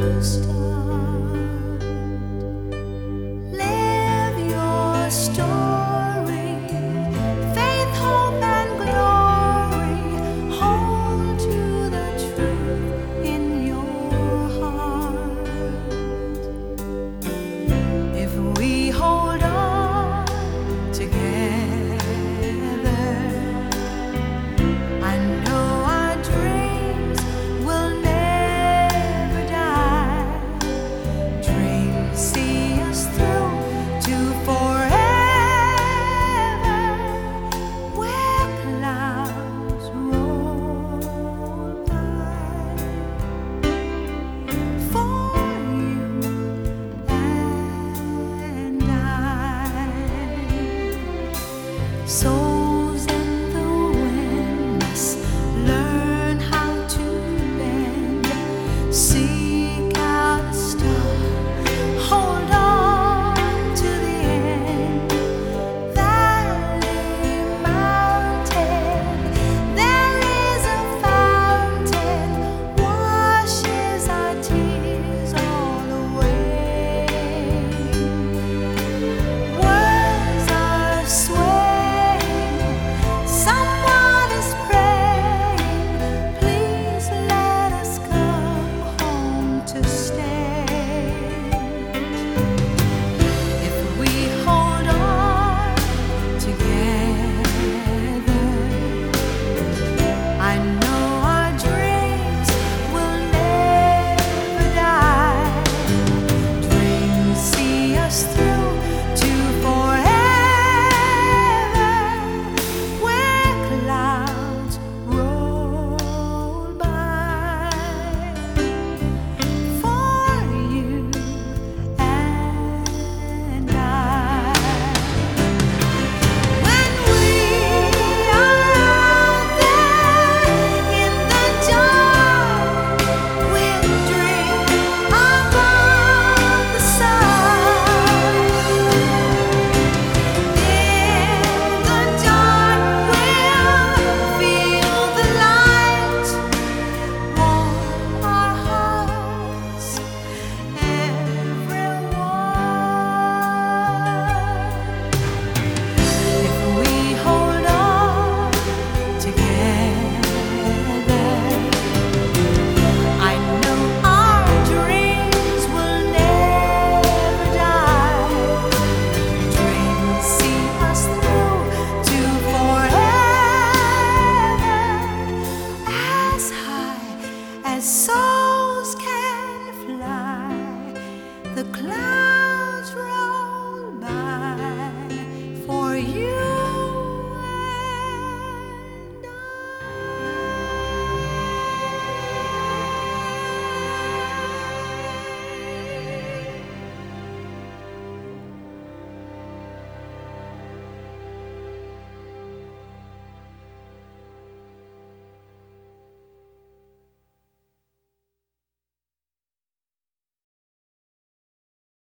stars. the clouds.